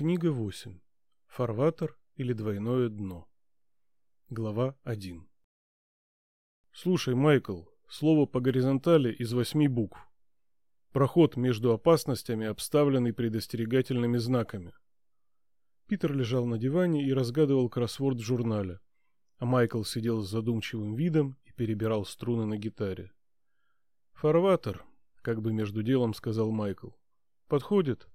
Книга 8. Фарватер или двойное дно. Глава 1. Слушай, Майкл, слово по горизонтали из восьми букв. Проход между опасностями, обставленный предостерегательными знаками. Питер лежал на диване и разгадывал кроссворд в журнале, а Майкл сидел с задумчивым видом и перебирал струны на гитаре. Фарватер, как бы между делом сказал Майкл. Подходит?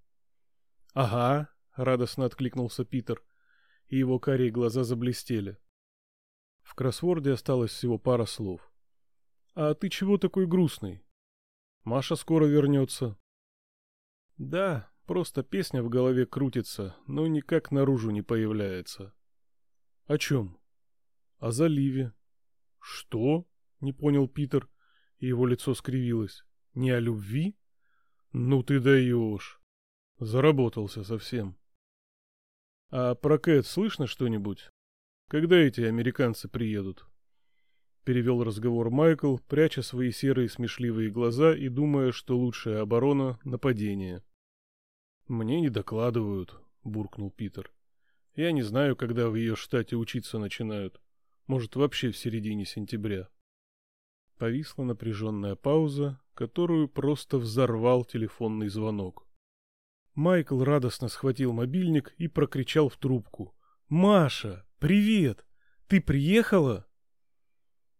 Ага, радостно откликнулся Питер, и его карие глаза заблестели. В кроссворде осталось всего пара слов. А ты чего такой грустный? Маша скоро вернется. Да, просто песня в голове крутится, но никак наружу не появляется. О чем? О заливе. Что? Не понял Питер, и его лицо скривилось. Не о любви? Ну ты даешь. Заработался совсем. А про Кэт слышно что-нибудь? Когда эти американцы приедут? Перевел разговор Майкл, пряча свои серые смешливые глаза и думая, что лучшая оборона — нападение. «Мне не докладывают», — буркнул Питер. «Я не знаю, когда в ее штате учиться начинают. Может, вообще в середине сентября». Повисла напряженная пауза, которую просто взорвал телефонный звонок. Майкл радостно схватил мобильник и прокричал в трубку. «Маша, привет! Ты приехала?»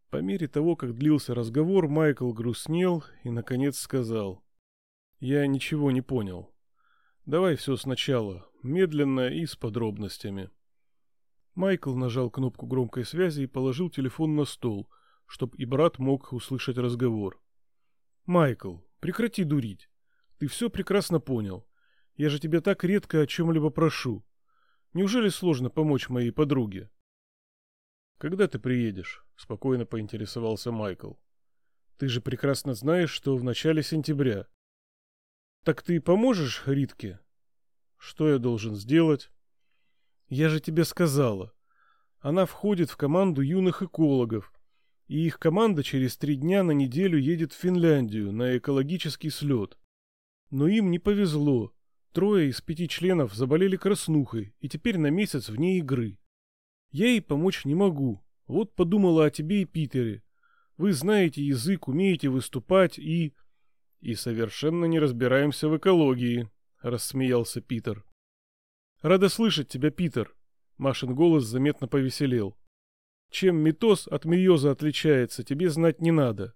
По мере того, как длился разговор, Майкл грустнел и, наконец, сказал. «Я ничего не понял. Давай все сначала, медленно и с подробностями». Майкл нажал кнопку громкой связи и положил телефон на стол, чтобы и брат мог услышать разговор. «Майкл, прекрати дурить. Ты все прекрасно понял. Я же тебя так редко о чем-либо прошу. Неужели сложно помочь моей подруге? Когда ты приедешь? Спокойно поинтересовался Майкл. Ты же прекрасно знаешь, что в начале сентября. Так ты поможешь Ритке? Что я должен сделать? Я же тебе сказала. Она входит в команду юных экологов, и их команда через три дня на неделю едет в Финляндию на экологический слет. Но им не повезло. Трое из пяти членов заболели краснухой и теперь на месяц вне игры. Я ей помочь не могу. Вот подумала о тебе и Питере. Вы знаете язык, умеете выступать и... И совершенно не разбираемся в экологии, рассмеялся Питер. Рада слышать тебя, Питер. Машин голос заметно повеселел. Чем метоз от миоза отличается, тебе знать не надо.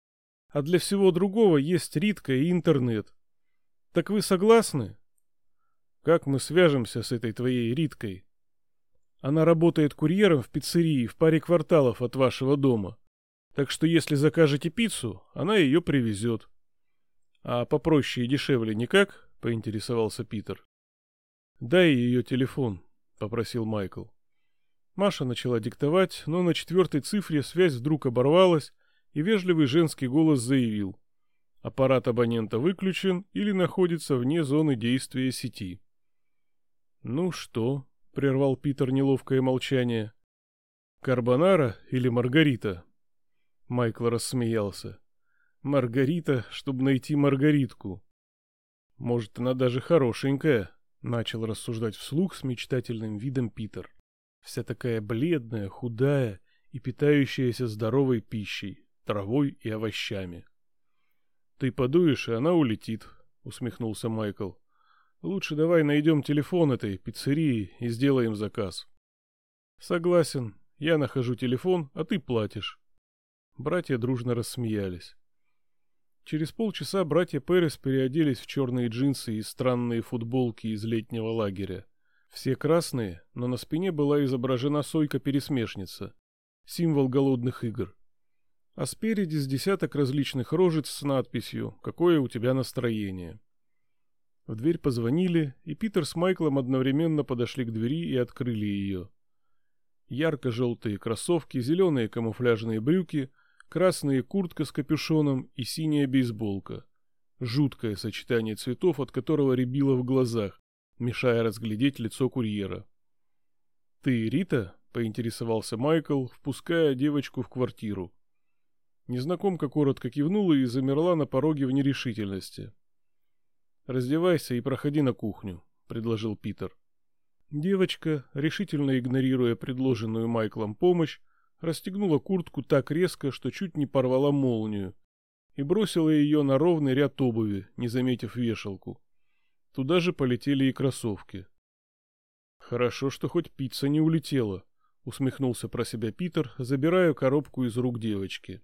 А для всего другого есть Ритка и интернет. Так вы согласны? Как мы свяжемся с этой твоей Риткой? Она работает курьером в пиццерии в паре кварталов от вашего дома. Так что если закажете пиццу, она ее привезет. А попроще и дешевле никак? Поинтересовался Питер. Дай ее телефон, попросил Майкл. Маша начала диктовать, но на четвертой цифре связь вдруг оборвалась, и вежливый женский голос заявил. Аппарат абонента выключен или находится вне зоны действия сети. «Ну что?» — прервал Питер неловкое молчание. «Карбонара или Маргарита?» Майкл рассмеялся. «Маргарита, чтобы найти Маргаритку». «Может, она даже хорошенькая», — начал рассуждать вслух с мечтательным видом Питер. «Вся такая бледная, худая и питающаяся здоровой пищей, травой и овощами». «Ты подуешь, и она улетит», — усмехнулся Майкл. Лучше давай найдем телефон этой пиццерии и сделаем заказ. Согласен. Я нахожу телефон, а ты платишь. Братья дружно рассмеялись. Через полчаса братья Перес переоделись в черные джинсы и странные футболки из летнего лагеря. Все красные, но на спине была изображена сойка-пересмешница, символ голодных игр. А спереди с десяток различных рожиц с надписью «Какое у тебя настроение?». В дверь позвонили, и Питер с Майклом одновременно подошли к двери и открыли ее. Ярко-желтые кроссовки, зеленые камуфляжные брюки, красная куртка с капюшоном и синяя бейсболка. Жуткое сочетание цветов, от которого рябило в глазах, мешая разглядеть лицо курьера. «Ты Рита?» — поинтересовался Майкл, впуская девочку в квартиру. Незнакомка коротко кивнула и замерла на пороге в нерешительности. «Раздевайся и проходи на кухню», — предложил Питер. Девочка, решительно игнорируя предложенную Майклом помощь, расстегнула куртку так резко, что чуть не порвала молнию, и бросила ее на ровный ряд обуви, не заметив вешалку. Туда же полетели и кроссовки. «Хорошо, что хоть пицца не улетела», — усмехнулся про себя Питер, забирая коробку из рук девочки.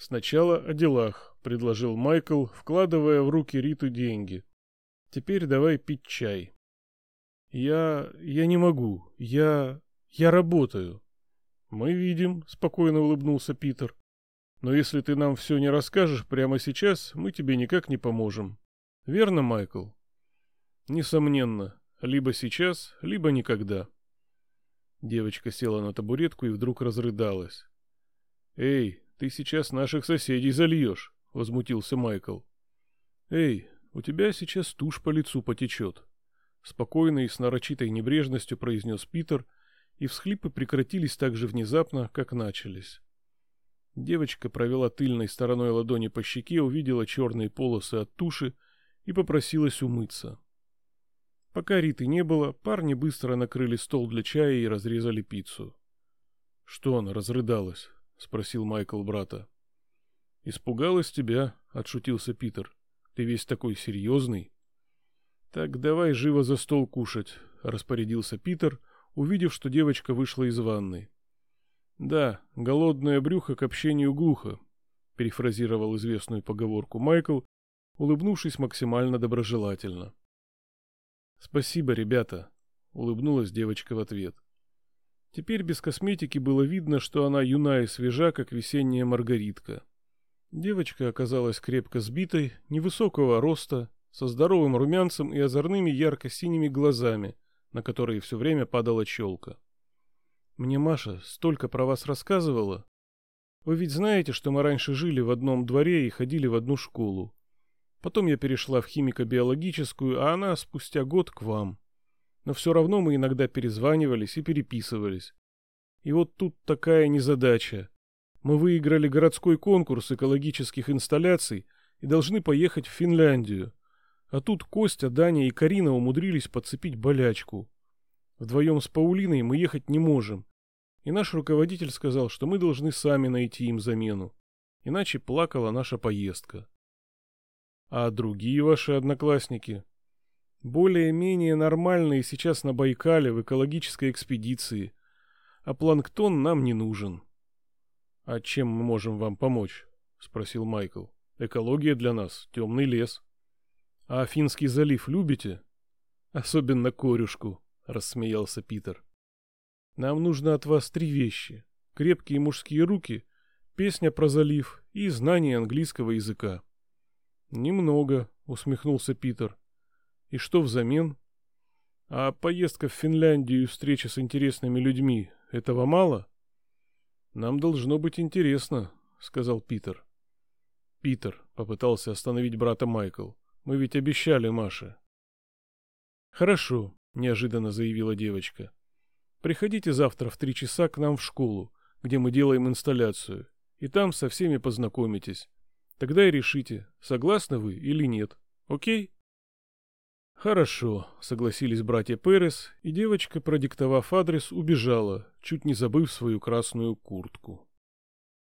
«Сначала о делах», — предложил Майкл, вкладывая в руки Риту деньги. «Теперь давай пить чай». «Я... я не могу. Я... я работаю». «Мы видим», — спокойно улыбнулся Питер. «Но если ты нам все не расскажешь прямо сейчас, мы тебе никак не поможем. Верно, Майкл?» «Несомненно. Либо сейчас, либо никогда». Девочка села на табуретку и вдруг разрыдалась. «Эй, ты сейчас наших соседей зальешь», — возмутился Майкл. «Эй, у тебя сейчас тушь по лицу потечет», Спокойно и с нарочитой небрежностью произнес Питер, и всхлипы прекратились так же внезапно, как начались. Девочка провела тыльной стороной ладони по щеке, увидела черные полосы от туши и попросилась умыться. Пока Риты не было, парни быстро накрыли стол для чая и разрезали пиццу. — Что она разрыдалась? — спросил Майкл брата. — Испугалась тебя, — отшутился Питер. — Ты весь такой серьезный. «Так давай живо за стол кушать», — распорядился Питер, увидев, что девочка вышла из ванной. «Да, голодное брюхо к общению глухо», — перефразировал известную поговорку Майкл, улыбнувшись максимально доброжелательно. «Спасибо, ребята», — улыбнулась девочка в ответ. Теперь без косметики было видно, что она юна и свежа, как весенняя маргаритка. Девочка оказалась крепко сбитой, невысокого роста, со здоровым румянцем и озорными ярко-синими глазами, на которые все время падала челка. «Мне Маша столько про вас рассказывала. Вы ведь знаете, что мы раньше жили в одном дворе и ходили в одну школу. Потом я перешла в химико-биологическую, а она спустя год к вам. Но все равно мы иногда перезванивались и переписывались. И вот тут такая незадача. Мы выиграли городской конкурс экологических инсталляций и должны поехать в Финляндию. А тут Костя, Даня и Карина умудрились подцепить болячку. Вдвоем с Паулиной мы ехать не можем. И наш руководитель сказал, что мы должны сами найти им замену. Иначе плакала наша поездка. А другие ваши одноклассники? Более-менее нормальные сейчас на Байкале в экологической экспедиции. А планктон нам не нужен. А чем мы можем вам помочь? Спросил Майкл. Экология для нас — темный лес. «А Финский залив любите?» «Особенно корюшку», — рассмеялся Питер. «Нам нужно от вас три вещи. Крепкие мужские руки, песня про залив и знание английского языка». «Немного», — усмехнулся Питер. «И что взамен?» «А поездка в Финляндию и встреча с интересными людьми — этого мало?» «Нам должно быть интересно», — сказал Питер. «Питер», — попытался остановить брата Майкл. Мы ведь обещали Маше. Хорошо, неожиданно заявила девочка. Приходите завтра в три часа к нам в школу, где мы делаем инсталляцию, и там со всеми познакомитесь. Тогда и решите, согласны вы или нет. Окей? Хорошо, согласились братья Перес, и девочка, продиктовав адрес, убежала, чуть не забыв свою красную куртку.